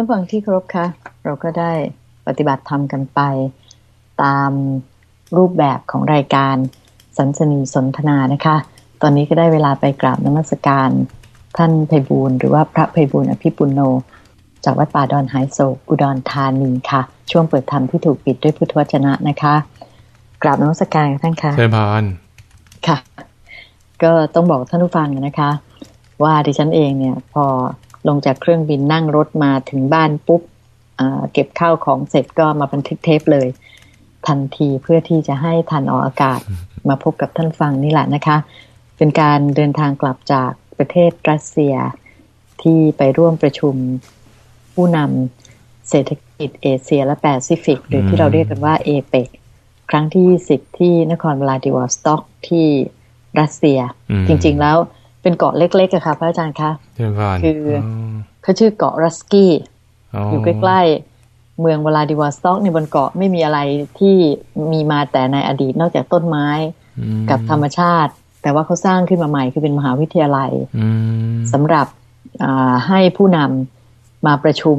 ท่านฟังที่เคารพคะเราก็ได้ปฏิบัติธรรมกันไป ตามรูปแบบของรายการสันสนีสนทนานะคะ ตอนนี้ก็ได้เวลาไปกราบนมัสการท่านไพบูลหรือว่าพระไพบูลอภิปุโน จากวัดป่าดอนไฮโศกอุดรธานีค่ะ ช่วงเปิดธรรมที่ถูกปิดด้วยพุทธวจนะนะคะ กราบนมัสการท่านคะเชิญพรค่ะ ก็ต้องบอกท่านผู้ฟังนะคะ ว่าดิฉันเองเนี่ยพอ ลงจากเครื่องบินนั่งรถมาถึงบ้านปุ๊บเอ่อเก็บข้าวของเสร็จก็มาบันทึกเทปเลย ทันทีเพื่อที่จะให้ทันออกอากาศมาพบกับท่านผู้ฟังนี่แหละนะคะ เป็นการเดินทางกลับจากประเทศรัสเซียที่ไปร่วมประชุมผู้นำเศรษฐกิจเอเชียและแปซิฟิก หรือที่เราเรียกกันว่าเอเปกครั้งที่20ที่นครวลาดิวอสต็อกที่รัสเซียอืมจริง ๆ แล้ว เป็นเกาะเล็กๆอะค่ะ พระอาจารย์คะเชิญพรคือเขาชื่อเกาะรัสกี้อยู่ใกล้ๆเมืองวลาดิวอสต็อกในบนเกาะไม่มีอะไรที่มีมาแต่ในอดีตนอกจากต้นไม้อืมกับธรรมชาติ แต่ว่าเขาสร้างขึ้นมาใหม่คือเป็นมหาวิทยาลัยอืมสำหรับอ่าให้ผู้นำมาประชุม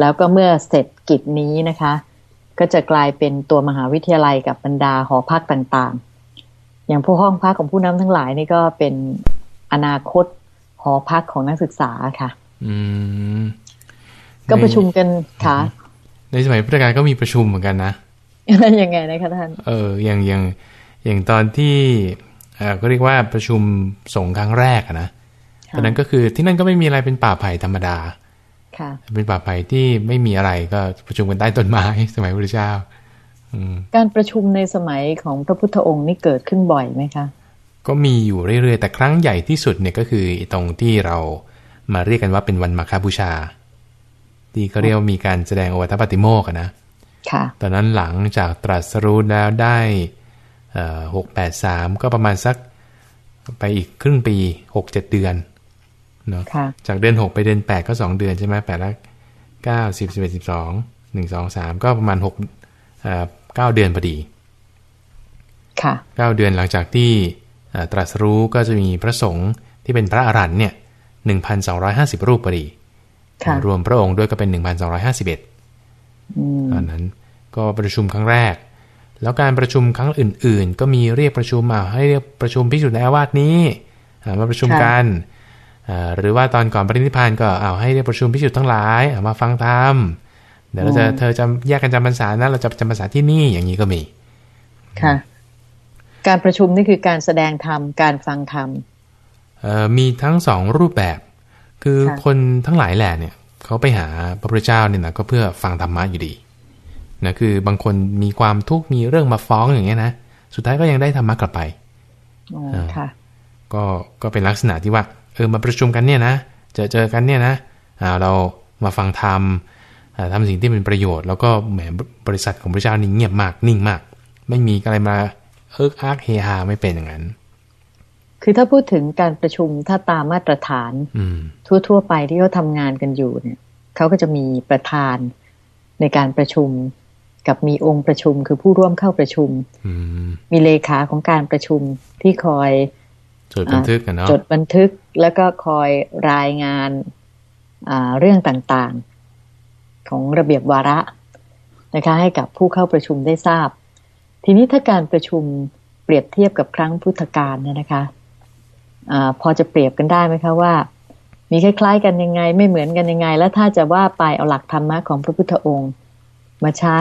แล้วก็เมื่อเสร็จกิจนี้นะคะ ก็จะกลายเป็นตัวมหาวิทยาลัยกับบรรดาหอพักต่างๆ อย่างพวกห้องพักของผู้นำทั้งหลายนี่ก็เป็นอนาคตหอพักของนักศึกษาค่ะ อืมก็ประชุมกันค่ะ ในสมัยพุทธกาลก็มีประชุมเหมือนกันนะยังไงนะคะท่าน เออ อย่างอย่างอย่างตอนที่เอ่อก็เรียกว่าประชุมสงฆ์ครั้งแรกอะนะตอนนั้นก็คือที่นั่นก็ไม่มีอะไรเป็นป่าไผ่ธรรมดา ค่ะ เป็นป่าไผ่ที่ไม่มีอะไรก็ประชุมกันใต้ต้นไม้สมัยพระพุทธเจ้าอืม การประชุมในสมัยของพระพุทธองค์นี่เกิดขึ้นบ่อยไหมคะ ก็มีอยู่เรื่อยๆ แต่ครั้งใหญ่ที่สุดเนี่ยก็คือตรงที่เรามาเรียกกันว่าเป็นวันมาฆบูชา ที่เขาเรียกว่ามีการแสดงโอวัตปาติโมกข์อะนะค่ะตอนนั้นหลังจากตรัสรู้แล้วได้หกแปดสามก็ประมาณสักไปอีกครึ่งปีหกเจ็ดเดือนเนาะค่ะจากเดือนหกไปเดือนแปดก็สองเดือนใช่ไหมแปดละเก้าสิบสิบเอ็ดสิบสองหนึ่งสองสามก็ประมาณหก เก้าเดือนพอดี ค่ะเก้าเดือนหลังจากที่เอ่อตรัสรู้ก็จะมีพระสงฆ์ที่เป็นพระอรหันต์เนี่ยหนึ่งพันสองร้อยห้าสิบรูปพอดีค่ะรวมพระองค์ด้วยก็เป็นหนึ่งพันสองร้อยห้าสิบเอ็ดอืมตอนนั้นก็ประชุมครั้งแรก แล้วการประชุมครั้งอื่น ๆ ก็มีเรียกประชุมอ่าให้เรียกประชุมพิสุทธิ์ในอาวาสนี้อ่ามาประชุมกันอ่าหรือว่าตอนก่อนปรินิพพานก็เอาให้เรียกประชุมพิสุทธิ์ทั้งหลายอ่ามาฟังธรรม เดี๋ยวเราจะเธอจะแยกกันจำพรรษานะเราจะจำพรรษาที่นี่อย่างนี้ก็มี ค่ะ การประชุมนี่คือการแสดงธรรมการฟังธรรมเอ่อมีทั้งสองรูปแบบ คือค่ะคนทั้งหลายแหละเนี่ยเขาไปหาพระพุทธเจ้าเนี่ยนะก็เพื่อฟังธรรมะอยู่ดีนะคือบางคนมีความทุกข์มีเรื่องมาฟ้องอย่างเงี้ยนะสุดท้ายก็ยังได้ธรรมะกลับไปอ๋ออ่าค่ะ ก็ก็เป็นลักษณะที่ว่า เออมาประชุมกันเนี่ยนะเจอเจอกันเนี่ยนะอ่าเรามาฟังธรรม อ่าทำสิ่งที่เป็นประโยชน์ แล้วก็แหมบริษัทของพระเจ้านี่เงียบมากนิ่งมาก ไม่มีอะไรมาเอิกอักเฮฮาไม่เป็นอย่างนั้น คือถ้าพูดถึงการประชุมถ้าตามมาตรฐานอืมทั่ว ๆ ไปที่เขาทำงานกันอยู่เนี่ยเขาก็จะมีประธานในการประชุมกับมีองค์ประชุมคือผู้ร่วมเข้าประชุมอืมมีเลขาของการประชุมที่คอยจดบันทึกกันเนาะจดบันทึกแล้วก็คอยรายงานอ่าเรื่องต่างๆ ของระเบียบวาระนะคะให้กับผู้เข้าประชุมได้ทราบ ทีนี้ถ้าการประชุมเปรียบเทียบกับครั้งพุทธกาลเนี่ยนะคะอาพอจะเปรียบกันได้ไหมคะว่า มีคล้าย ๆ กันยังไง ไม่เหมือนกันยังไง แล้วถ้าจะว่าไปเอาหลักธรรมะของพระพุทธองค์ มาใช้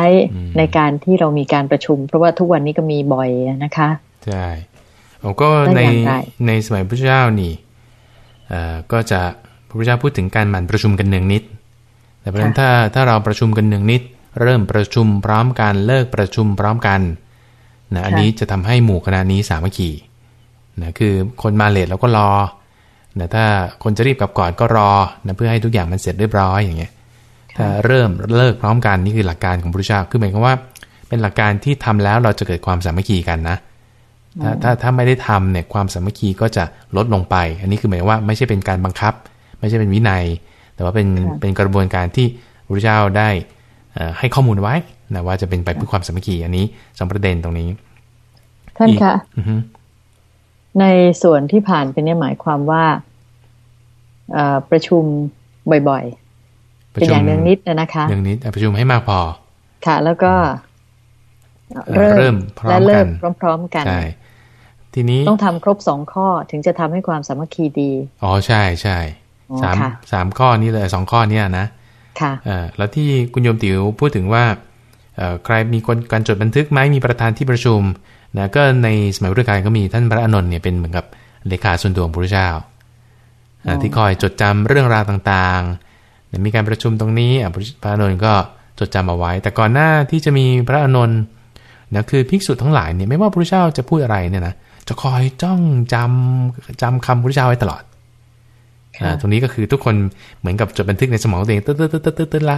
ในการที่เรามีการประชุม เพราะว่าทุกวันนี้ก็มีบ่อยนะคะใช่ผมก็ได้ในอย่างไรในสมัยพระเจ้านี่เอ่อก็จะพระพุทธเจ้าพูดถึงการหมั่นประชุมกันเนืองนิด แต่เพราะฉะนั้นถ้าถ้าเราประชุมกันเนืองนิด เริ่มประชุมพร้อมกันเลิกประชุมพร้อมกันนะอันนี้จะทำให้หมู่คณะนี้สามัคคีนะคือคนมาเลทเราก็รอนะถ้าคนจะรีบกลับก่อนก็รอนะเพื่อให้ทุกอย่างมันเสร็จเรียบร้อยอย่างเงี้ยถ้าเริ่มเลิกพร้อมกันนี่คือหลักการของพระพุทธเจ้าคือหมายความว่า เป็นหลักการที่ทำแล้วเราจะเกิดความสามัคคีกันนะถ้าถ้าถ้าไม่ได้ทำเนี่ยความสามัคคีก็จะลดลงไป อันนี้คือหมายว่าไม่ใช่เป็นการบังคับ ไม่ใช่เป็นวินัย แต่ว่าเป็นค่ะเป็นกระบวนการที่พระพุทธเจ้าได้เอ่อให้ข้อมูลไว้นะว่าจะเป็นไปเพื่อความสามัคคีอันนี้สองประเด็นตรงนี้ ท่านอีกคะอือฮึในส่วนที่ผ่านไปเนี่ยหมายความว่าเอ่อประชุมบ่อยเป็นอย่างเนืองนิดนะคะเนืองนิดประชุมให้มากพอ ค่ะ แล้วก็เริ่มพร้อและมเริ่กัมนพร้อมๆกันใช่ทีนี้ต้องทำครบสองข้อถึงจะทำให้ความสามัคคีดี อ๋อใช่ใช่อ๋อ สามค่ะสามข้อนี้เลยสองข้อเนี้ยนะค่ะเอ่อแล้วที่คุณโยมติ๋วพูดถึงว่าเอ่อใครมีคนการจดบันทึกไหมมีประธานที่ประชุมนะก็ในสมัยพุทธกาลก็มีท่านพระอานนท์เนี่ยเป็นเหมือนกับเลขาส่วนตัวของพระพุทธเจ้าอ่าอ๋อที่คอยจดจำเรื่องราวต่างๆเนี่ยมีการประชุมตรงนี้อะพระอานนท์ก็จดจำเอาไว้ แต่ก่อนหน้าที่จะมีพระอานนท์นะคือภิกษุทั้งหลายเนี่ยไม่ว่าพระพุทธเจ้าจะพูดอะไรเนี่ยนะจะคอยจ้องจำจำคำพระพุทธเจ้าไว้ตลอดค่ะอ่า ตรงนี้ก็คือทุกคนเหมือนกับจดบันทึกในสมองตัวเองตึ๊ดตึ๊ดตึ๊ดตึ๊ดตึ๊ดตึ๊ดละ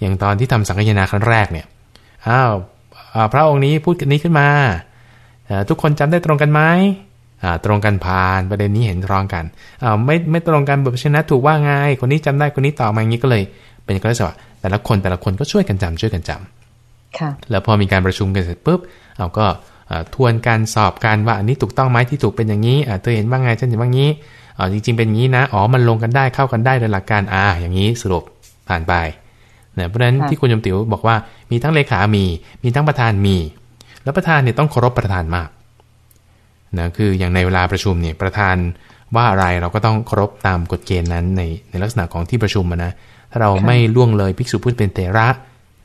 อย่างตอนที่ทำสังฆยนาครั้งแรกเนี่ยอ้าวอ่าพระองค์นี้พูดกันนี้ขึ้นมาอ่าทุกคนจำได้ตรงกันไหมอ่าตรงกันผ่านประเด็นนี้เห็นตรงกันอ้าวไม่ไม่ตรงกันแบบชนะถูกว่าไงคนนี้จำได้คนนี้ต่อมาอย่างนี้ก็เลย เป็นก็เลยว่าแต่ละคนแต่ละคนก็ช่วยกันจำช่วยกันจำค่ะแล้วพอมีการประชุมกันเสร็จปุ๊บเอาก็เอ่อทวนการสอบการว่าอันนี้ถูกต้องไหมที่ถูกเป็นอย่างนี้อะเธอเห็นว่าไงฉันเห็นว่างี้ อ๋อจริง ๆ เป็นอย่างนี้นะ อ๋อ มันลงกันได้เข้ากันได้โดยหลักการอ่าอย่างนี้สรุปผ่านไปนะเพราะฉะนั้นค่ะที่คุณยมติ๋วบอกว่ามีทั้งเลขา มี มีทั้งประธานมี แล้วประธานเนี่ยต้องเคารพประธานมากนะคืออย่างในเวลาประชุมเนี่ยประธานว่าอะไรเราก็ต้องเคารพตามกฎเกณฑ์นั้นในในลักษณะของที่ประชุมอะนะถ้าเราไม่ล่วงเลยภิกษุผู้เป็นเตระ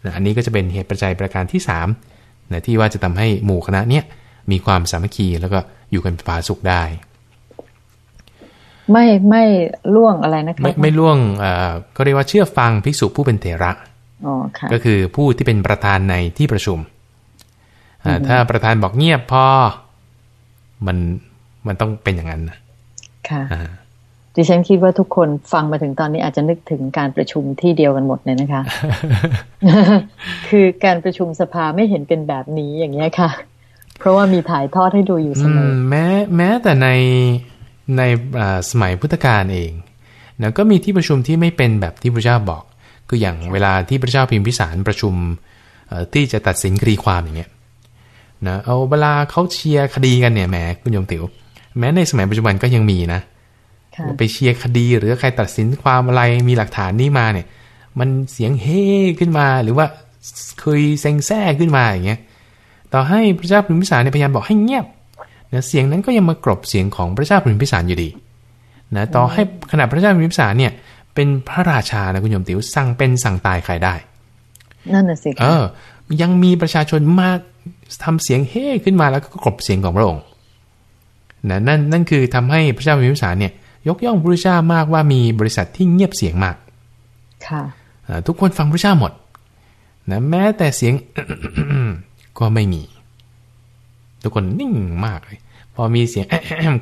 นะอันนี้ก็จะเป็นเหตุปัจจัยประการที่3นะที่ว่าจะทำให้หมู่คณะเนี้ยมีความสามัคคีแล้วก็อยู่กันเป็นผาสุขได้ ไม่ไม่ล่วงอะไรนะคะไม่ไม่ล่วงเอ่อก็เรียกว่าเชื่อฟังภิกษุผู้เป็นเถระอ๋อค่ะก็คือผู้ที่เป็นประธานในที่ประชุมอ่าถ้าประธานบอกเงียบพอ มันมันต้องเป็นอย่างนั้นนะค่ะอ่าดิฉันคิดว่าทุกคนฟังมาถึงตอนนี้อาจจะนึกถึงการประชุมที่เดียวกันหมดเลยนะคะ คือการประชุมสภาไม่เห็นเป็นแบบนี้อย่างเงี้ยค่ะ เพราะว่ามีถ่ายทอดให้ดูอยู่เสอืมอมแม้ แม้แต่ใน ในอ่าสมัยพุทธกาลเองนะก็มีที่ประชุมที่ไม่เป็นแบบที่พระเจ้าบอก คืออย่างเวลาที่พระเจ้าพิมพิสารประชุมเอ่อที่จะตัดสินคดีความอย่างเงี้ยนะเอาเวลาเขาเชียร์คดีกันเนี่ยแหมคุณโยมติ๋วแม้ในสมัยปัจจุบันก็ยังมีนะค่ะไปเชียร์คดีหรือใครตัดสินความอะไรมีหลักฐานนี้มาเนี่ย มันเสียงเฮ้ขึ้นมาหรือว่าเคยเซ็งแซ่ขึ้นมาอย่างเงี้ยต่อให้พระเจ้าพิมพิสารเนี่ยพยายามบอกให้เงียบ นะเสียงนั้นก็ยังมากรบเสียงของพระเจ้าพิมพิสารอยู่ดีนะต่อให้ขณะพระเจ้าพิมพิสารเนี่ย เป็นพระราชานะคุณโยมติ๋วสั่งเป็นสั่งตายใครได้ นั่นน่ะสิเอค่ะอยังมีประชาชนมาทำเสียงเฮ้ขึ้นมาแล้วก็กรบเสียงของพระองค์นะนั่นนั่นคือทำให้พระเจ้าพิมพิสารเนี่ย ยกย่องพระพุทธเจ้ามากว่ามีบริษัทที่เงียบเสียงมาก ค่ะอ่าทุกคนฟังพระเจ้าหมดนะแม้แต่เสียงก็ไม่มี ทุกคนนิ่งมากเลย พอมีเสียง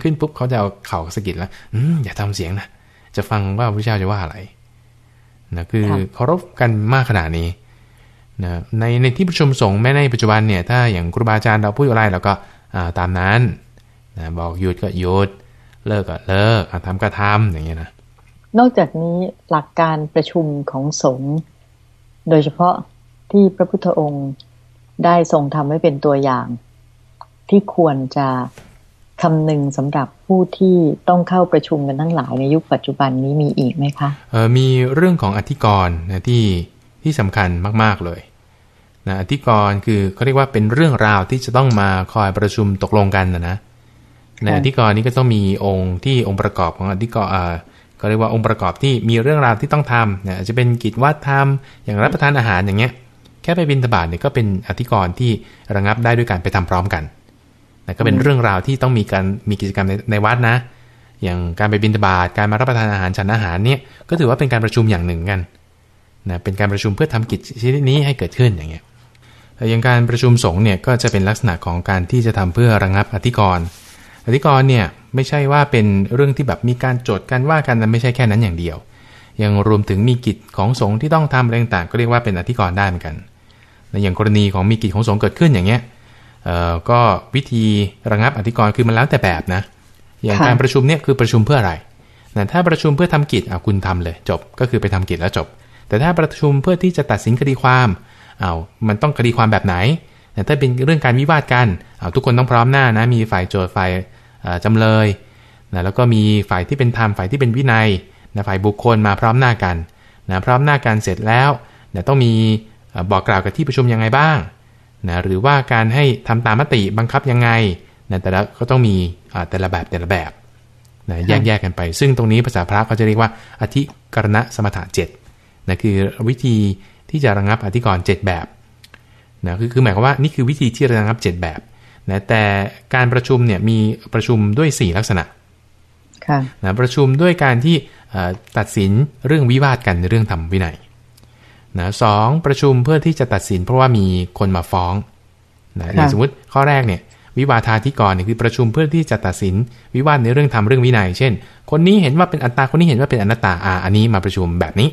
ขึ้นปุ๊บเขาจะเอาเข่าสะกิดแล้วอืมอย่าทำเสียงนะจะฟังว่าพระเจ้าจะว่าอะไรนะคือครับเคารพกันมากขนาดนี้นะในในที่ประชุมสงฆ์แม้ในปัจจุบันเนี่ยถ้าอย่างครูบาอาจารย์เราพูดอะไรเราก็อ่าตามนั้นนะบอกหยุดก็หยุดเลิกก็เลิกอะทำก็ทำอย่างเงี้ยนะนอกจากนี้หลักการประชุมของสงฆ์โดยเฉพาะที่พระพุทธองค์ได้ทรงทำไว้เป็นตัวอย่าง ที่ควรจะคำนึงสำหรับผู้ที่ต้องเข้าประชุมกันทั้งหลายในยุคปัจจุบันนี้มีอีกไหมคะเอ่อมีเรื่องของอธิกรณ์นะที่ที่สำคัญมากๆเลยนะอธิกรณ์คือเขาเรียกว่าเป็นเรื่องราวที่จะต้องมาคอยประชุมตกลงกันนะนะในอธิกรณ์นี้ก็ต้องมีองค์ที่องค์ประกอบของอธิกรณ์อ่าก็เรียกว่าองค์ประกอบที่มีเรื่องราวที่ต้องทำนะอาจจะเป็นกิจวัตรธรรมอย่างรับประทานอาหารอย่างเงี้ย แค่ไปบินทบาทเนี่ยก็เป็นอธิกรณ์ที่ระงับได้ด้วยการไปทำพร้อมกัน นะก็เป็นเรื่องราวที่ต้องมีการมีกิจกรรมในในวัดนะ อย่างการไปบินทบาทการมารับประทานอาหารฉันอาหารเนี่ยก็ถือว่าเป็นการประชุมอย่างหนึ่งกันนะเป็นการประชุมเพื่อทำกิจชนิดนี้ให้เกิดขึ้นอย่างเงี้ยแต่อย่างการประชุมสงฆ์เนี่ยก็จะเป็นลักษณะของการที่จะทำเพื่อระงับอธิกรณ์อธิกรณ์เนี่ยไม่ใช่ว่าเป็นเรื่องที่แบบมีการโจทย์กันว่ากันนะไม่ใช่แค่นั้นอย่างเดียว ยังรวมถึงมีกิจของสงฆ์ที่ต้องทำอะไรต่างๆก็เรียกว่าเป็นอธิกรณ์ได้เหมือนกันและอย่างกรณีของมีกิจของสงฆ์เกิดขึ้นอย่างเงี้ยเอ่อ ก็วิธีระงับอธิกรณ์คือมันแล้วแต่แบบนะ อย่างค่ะการประชุมเนี่ยคือประชุมเพื่ออะไรนะถ้าประชุมเพื่อทำกิจอะคุณทำเลย จบก็คือไปทำกิจแล้วจบ แต่ถ้าประชุมเพื่อที่จะตัดสินคดีความอ้าวมันต้องคดีความแบบไหนแต่ถ้าเป็นเรื่องการวิวาทกันอ้าวทุกคนต้องพร้อมหน้านะมีฝ่ายโจทย์ฝ่ายเอ่อจำเลยนะแล้วก็มีฝ่ายที่เป็นธรรมฝ่ายที่เป็นวินัยนะฝ่ายบุคคลมาพร้อมหน้ากันนะพร้อมหน้าการเสร็จแล้วเนี่ยต้องมีบอกกล่าวกับที่ประชุมยังไงบ้าง นะหรือว่าการให้ทำตามมติบังคับยังไงนะแต่ละก็ต้องมีแต่ละแบบแต่ละแบบนะแยกแยกกันไป ซึ่งตรงนี้ภาษาพระเขาจะเรียกว่าอธิกรณะสมถะเจ็ดนะคือวิธีที่จะระงับอธิกรณ์เจ็ดแบบนะคือคือหมายความว่านี่คือวิธีที่ระงับเจ็ดแบบนะแต่การประชุมเนี่ยมีประชุมด้วย 4 ลักษณะนะประชุมด้วยการที่ตัดสินเรื่องวิวาทกันในเรื่องธรรมวินัย นะสองประชุมเพื่อที่จะตัดสินเพราะว่ามีคนมาฟ้องนะอย่างสมมติข้อแรกเนี่ยวิวาทาธิกรเนี่ยคือประชุมเพื่อที่จะตัดสินวิวาทในเรื่องธรรมเรื่องวินัย เช่น คนนี้เห็นว่าเป็นอัตตาคนนี้เห็นว่าเป็นอนัตตาอ่าอันนี้มาประชุมแบบนี้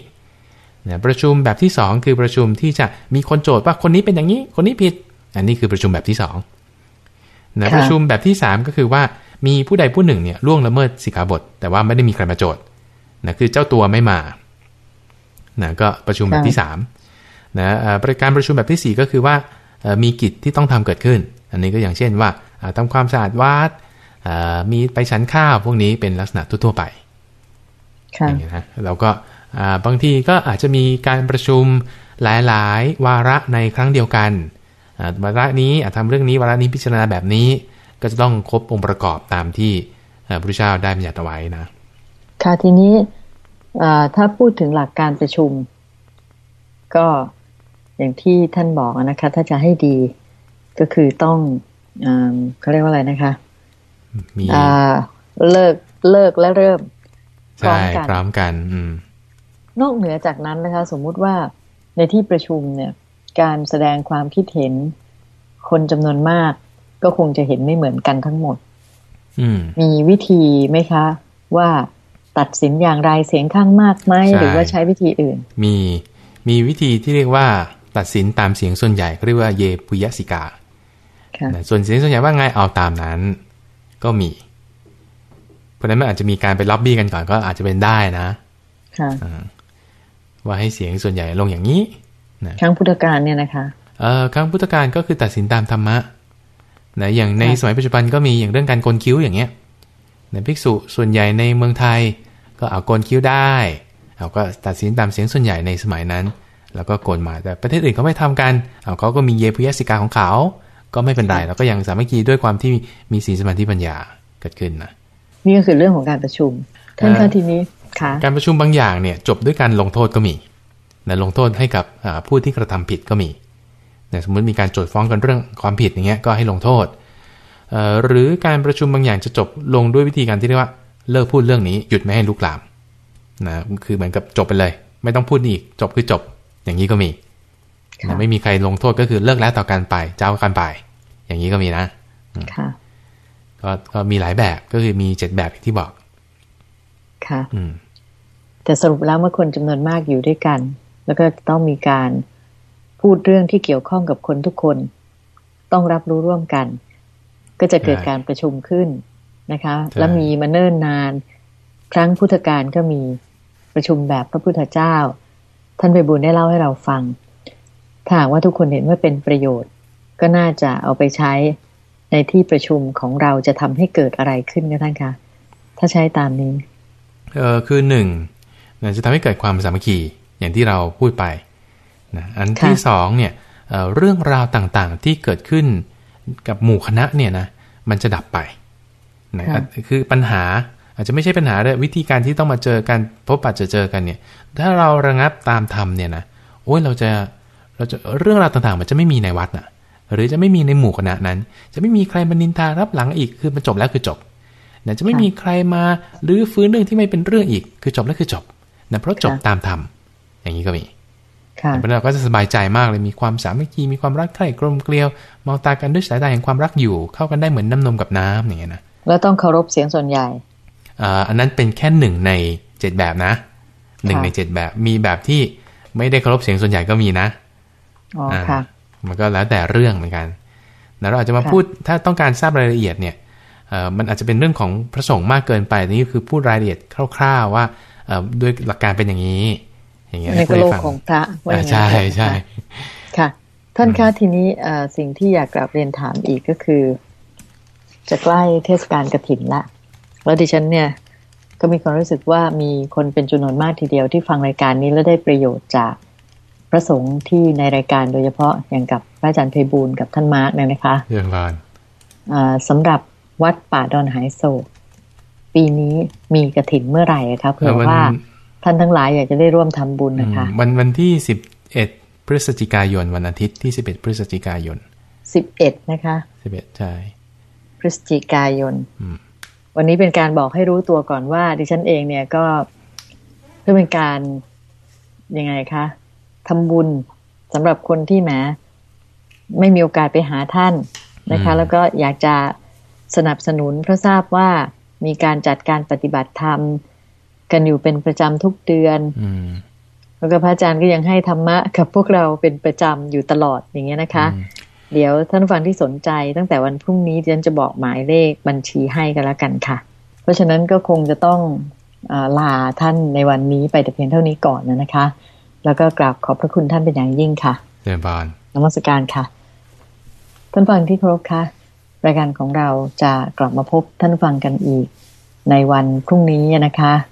นะประชุมแบบที่ 2 คือประชุมที่จะมีคนโจทย์ว่าคนนี้เป็นอย่างนี้ คนนี้ผิด อันนี้คือประชุมแบบที่2นะประชุมแบบที่ 3 ก็คือว่ามีผู้ใดผู้หนึ่งเนี่ยล่วงละเมิดสิกขาบท แต่ว่าไม่ได้มีใครมาโจทย์นะคือเจ้าตัวไม่มา นะก็ประชุมแบบที่3นะการประชุมแบบที่ 4 ก็คือว่ามีกิจที่ต้องทำเกิดขึ้น อันนี้ก็อย่างเช่นว่าทำความสะอาดวัดมีไปฉันข้าวพวกนี้เป็นลักษณะทั่วๆไปอย่างนี้นะเราก็บางทีก็อาจจะมีการประชุมหลายๆ วาระในครั้งเดียวกันวาระนี้ทำเรื่องนี้วาระนี้พิจารณาแบบนี้ ก็จะต้องครบองค์ประกอบตามที่พระพุทธเจ้าได้บัญญัติเอาไว้นะค่ะทีนี้ ถ้าพูดถึงหลักการประชุม ก็อย่างที่ท่านบอกนะคะ ถ้าจะให้ดีก็คือต้องอเขาเรียกว่าอะไรนะคะมีเลิกเลิกและเริ่มพร้อมกันพร้อมกันอืมนอกเหนือจากนั้นนะคะ สมมุติว่าในที่ประชุมเนี่ย การแสดงความคิดเห็นคนจำนวนมากก็คงจะเห็นไม่เหมือนกันทั้งหมดมีวิธีไหมคะ ว่า ตัดสินอย่างไรเสียงข้างมากไหมหรือว่าใช้วิธีอื่น มีมีวิธีที่เรียกว่าตัดสินตามเสียงส่วนใหญ่เรียกว่าเยปุยสิกาส่วนเสียงส่วนใหญ่ว่าไงเอาตามนั้น ก็มี เพราะนั้นมันอาจจะมีการไปล็อบบี้กันก่อนก็อาจจะเป็นได้นะค่ะว่าให้เสียงส่วนใหญ่ลงอย่างนี้นะครั้งพุทธกาลเนี่ยนะคะเอ่อครั้งพุทธกาลก็คือตัดสินตามธรรมะนะอย่างในสมัยปัจจุบันก็มีอย่างเรื่องการโกนคิ้วอย่างเงี้ย ในภิกษุส่วนใหญ่ในเมืองไทย ก็เอาโกนคิ้วได้เอาก็ตัดสินตามเสียงส่วนใหญ่ในสมัยนั้น แล้วก็โกนมาแต่ประเทศอื่นเขาไม่ทำกันเอาเขาก็มีเยพุยสิกาของเขา ก็ไม่เป็นไรแล้วก็ยังสามัคคีด้วยความที่มีสีสมาธิปัญญาเกิดขึ้นนะนี่ก็คือเรื่องของการประชุมท่านคะทีนี้การประชุมบางอย่างเนี่ยจบด้วยการลงโทษก็มีนะลงโทษให้กับผู้ที่กระทำผิดก็มีนะสมมติมีการโจทย์ฟ้องกันเรื่องความผิดอย่างเงี้ยก็ให้ลงโทษ หรือการประชุมบางอย่างจะจบลงด้วยวิธีการที่เรียกว่า เลิกพูดเรื่องนี้หยุดไม่ให้ลุกลามนะคือเหมือนกับจบไปเลย ไม่ต้องพูดอีกจบคือจบ อย่างนี้ก็มีนะไม่มีใครลงโทษก็คือเลิกแล้วต่อการไปเจ้าการไป อย่างนี้ก็มีนะค่ะก็มีหลายแบบก็คือมีเจ็ดแบบที่บอก ค่ะแต่สรุปแล้วเมื่อคนจำนวนมากอยู่ด้วยกัน แล้วก็ต้องมีการพูดเรื่องที่เกี่ยวข้องกับคนทุกคน ต้องรับรู้ร่วมกัน ก็จะเกิดการประชุมขึ้นนะคะ และมีมาเนิ่นนาน ครั้งพุทธกาลก็มีประชุมแบบพระพุทธเจ้า ท่านไปบุญได้เล่าให้เราฟัง ถ้าว่าทุกคนเห็นว่าเป็นประโยชน์ ก็น่าจะเอาไปใช้ในที่ประชุมของเราจะทำให้เกิดอะไรขึ้นนะท่านคะถ้าใช้ตามนี้เออคือหนึ่งจะทำให้เกิดความสามัคคีอย่างที่เราพูดไปนะอันที่สองเนี่ยเเรื่องราวต่างๆที่เกิดขึ้น กับหมู่คณะเนี่ยนะมันจะดับไปนะคือปัญหาอาจจะไม่ใช่ปัญหาเลยวิธีการที่ต้องมาเจอกันพบปะจะเจอกันเนี่ย ถ้าเราระงับตามธรรมเนี่ยนะโอ้ยเราจะเราจะเรื่องราวต่างๆ มันจะไม่มีในวัดนะหรือจะไม่มีในหมู่คณะนั้น จะไม่มีใครมานินทารับหลังอีกคือมันจบแล้วคือจบนะจะไม่มีใครมาหรือฟื้นเรื่องที่ไม่เป็นเรื่องอีก คือจบแล้วคือจบนะเพราะจบตามธรรมอย่างนี้ก็มีเพราะเราก็จะสบายใจมากเลยมีความสามัคคีมีความรักใคร่กลมเกลียวมองตากันด้วยสายตาแห่งความรักอยู่ เข้ากันได้เหมือนน้ำนมกับน้ำอย่างเงี้ยนะแล้วต้องเคารพเสียงส่วนใหญ่อันนั้นเป็นแค่หนึ่งในเจ็ดแบบนะหนึ่งในเจ็ดแบบมีแบบที่ไม่ได้เคารพเสียงส่วนใหญ่ก็มีนะอ๋อค่ะมันก็แล้วแต่เรื่องเหมือนกันแล้วเราอาจจะมาพูดถ้าต้องการทราบรายละเอียดเนี่ยมันอาจจะเป็นเรื่องของพระสงฆ์มากเกินไปนี่คือพูดรายละเอียดคร่าว ๆ ว่าด้วยหลักการเป็นอย่างนี้ อย่างเงี้ยในโลกของพระใช่ใช่ค่ะ ท่านคะทีนี้สิ่งที่อยากกลับเรียนถามอีกก็คือ จะใกล้เทศกาลกระถินละแล้วดิฉันเนี่ยก็มีความรู้สึกว่ามีคนเป็นจำนวนมากทีเดียวที่ฟังรายการนี้แล้วได้ประโยชน์จากพระสงฆ์ที่ในรายการโดยเฉพาะอย่างกับพระอาจารย์เพบูลกับท่านมาร์กเนี่ยนะคะเรื่องรานสำหรับวัดป่าดอนหายโศกปีนี้มีกระถินเมื่อไหร่ครับเผื่อว่า ท่านทั้งหลายอยากจะได้ร่วมทำบุญนะคะ วันวันที่สิบเอ็ดพฤศจิกายน วันอาทิตย์ที่สิบเอ็ดพฤศจิกายนสิบเอ็ดนะคะสิบเอ็ดใช่พฤศจิกายนวันนี้เป็นการบอกให้รู้ตัวก่อนว่า ดิฉันเองเนี่ยก็เพื่อเป็นการยังไงคะทำบุญสำหรับคนที่แหมไม่มีโอกาสไปหาท่านนะคะ แล้วก็อยากจะสนับสนุนเพราะทราบว่ามีการจัดการปฏิบัติธรรม กันอยู่เป็นประจำทุกเดือนแล้วก็พระอาจารย์ก็ยังให้ธรรมะกับพวกเราเป็นประจำอยู่ตลอดอย่างเงี้ยนะคะ เดี๋ยวท่านฟังที่สนใจตั้งแต่วันพรุ่งนี้ดิฉันจะบอกหมายเลขบัญชีให้กันแล้วกันค่ะ เพราะฉะนั้นก็คงจะต้องอลาท่านในวันนี้ไปแต่เพียงเท่านี้ก่อนนะคะ แล้วก็กราบขอบพระคุณท่านเป็นอย่างยิ่งค่ะเรียบานนมัสการค่ะ ท่านฟังที่เคารพค่ะ รายการของเราจะกลับมาพบท่านฟังกันอีก ในวันพรุ่งนี้นะคะะ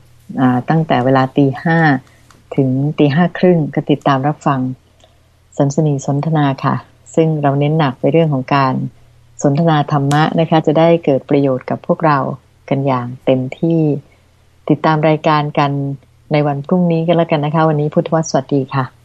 ตั้งแต่เวลาตีห้าถึงตีห้าครึ่งก็ติดตามรับฟังสันสนีสนทนาค่ะ ซึ่งเราเน้นหนักไปเรื่องของการสนทนาธรรมะนะคะ จะได้เกิดประโยชน์กับพวกเรากันอย่างเต็มที่ติดตามรายการกันในวันพรุ่งนี้กันแล้วกันนะคะ วันนี้พุทธวสวัสดีค่ะ